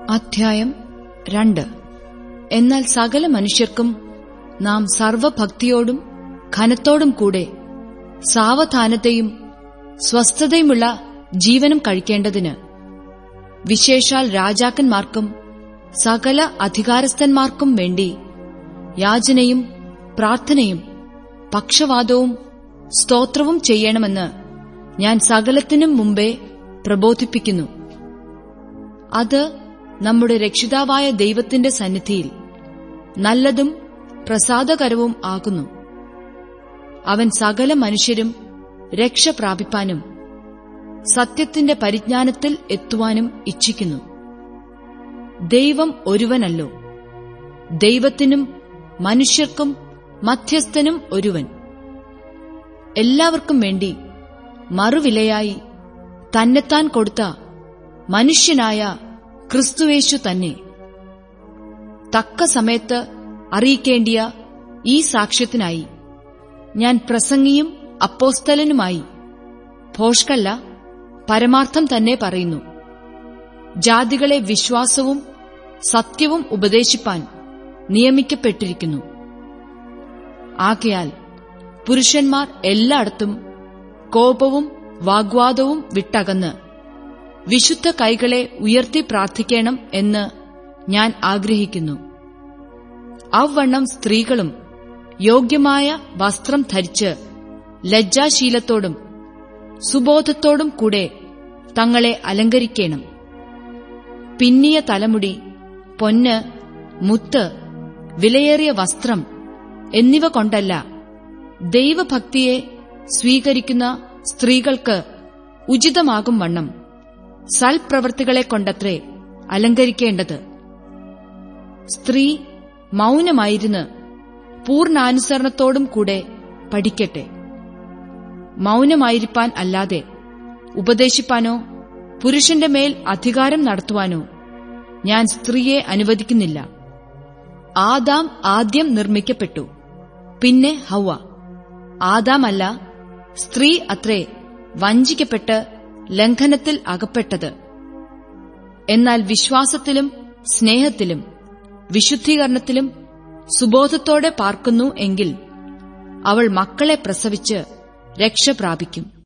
അധ്യായം രണ്ട്. എന്നാൽ സകല മനുഷ്യർക്കും നാം സർവഭക്തിയോടും ഘനത്തോടും കൂടെ സാവധാനത്തെയും സ്വസ്ഥതയുമുള്ള ജീവനം കഴിക്കേണ്ടതിന്. വിശേഷാൽ രാജാക്കന്മാർക്കും സകല അധികാരസ്ഥന്മാർക്കും വേണ്ടി യാചനയും പ്രാർത്ഥനയും പക്ഷവാദവും സ്തോത്രവും ചെയ്യണമെന്ന് ഞാൻ സകലത്തിനും മുമ്പേ പ്രബോധിപ്പിക്കുന്നു. അത് നമ്മുടെ രക്ഷിതാവായ ദൈവത്തിന്റെ സന്നിധിയിൽ നല്ലതും പ്രസാദകരവും ആകുന്നു. അവൻ സകല മനുഷ്യരും രക്ഷ പ്രാപിപ്പാനും സത്യത്തിന്റെ പരിജ്ഞാനത്തിൽ എത്തുവാനും ഇച്ഛിക്കുന്നു. ദൈവം ഒരുവനല്ലോ. ദൈവത്തിനും മനുഷ്യർക്കും മധ്യസ്ഥനും ഒരുവൻ. എല്ലാവർക്കും വേണ്ടി മറുവിലയായി തന്നെത്താൻ കൊടുത്ത മനുഷ്യനായ ക്രിസ്തുവേശു തന്നെ. തക്ക സമയത്ത് അറിയിക്കേണ്ടിയ ഈ സാക്ഷ്യത്തിനായി ഞാൻ പ്രസംഗിയും അപ്പോസ്തലനുമായി ഭോഷ്കല്ല പരമാർത്ഥം തന്നെ പറയുന്നു. ജാതികളെ വിശ്വാസവും സത്യവും ഉപദേശിപ്പാൻ നിയമിക്കപ്പെട്ടിരിക്കുന്നു. ആകയാൽ പുരുഷന്മാർ എല്ലായിടത്തും കോപവും വാഗ്വാദവും വിട്ടകന്ന് വിശുദ്ധ കൈകളെ ഉയർത്തി പ്രാർത്ഥിക്കണം എന്ന് ഞാൻ ആഗ്രഹിക്കുന്നു. അവണ്ണം സ്ത്രീകളും യോഗ്യമായ വസ്ത്രം ധരിച്ച് ലജ്ജാശീലത്തോടും സുബോധത്തോടും കൂടെ തങ്ങളെ അലങ്കരിക്കണം. പിന്നിയ തലമുടി പൊന്ന് മുത്ത് വിലയേറിയ വസ്ത്രം എന്നിവ കൊണ്ടല്ല ദൈവഭക്തിയെ സ്വീകരിക്കുന്ന സ്ത്രീകൾക്ക് ഉചിതമാകും വണ്ണം. സൽപ്രവൃത്തികളെ കൊണ്ടത്രേ അലങ്കരിക്കേണ്ടത്. സ്ത്രീ മൗനമായിരുന്ന് പൂർണാനുസരണത്തോടും കൂടെ പഠിക്കട്ടെ. മൗനമായിരിക്കാൻ അല്ലാതെ ഉപദേശിപ്പാനോ പുരുഷന്റെ മേൽ അധികാരം നടത്തുവാനോ ഞാൻ സ്ത്രീയെ അനുവദിക്കുന്നില്ല. ആദാം ആദ്യം നിർമ്മിക്കപ്പെട്ടു പിന്നെ ഹൗവ. ആദാമല്ല സ്ത്രീ അത്രേ വഞ്ചിക്കപ്പെട്ട് ലംഘനത്തിൽ അകപ്പെട്ടത്. എന്നാൽ വിശ്വാസത്തിലും സ്നേഹത്തിലും വിശുദ്ധീകരണത്തിലും സുബോധത്തോടെ പാർക്കുന്നു എങ്കിൽ അവൾ മക്കളെ പ്രസവിച്ച് രക്ഷ പ്രാപിക്കും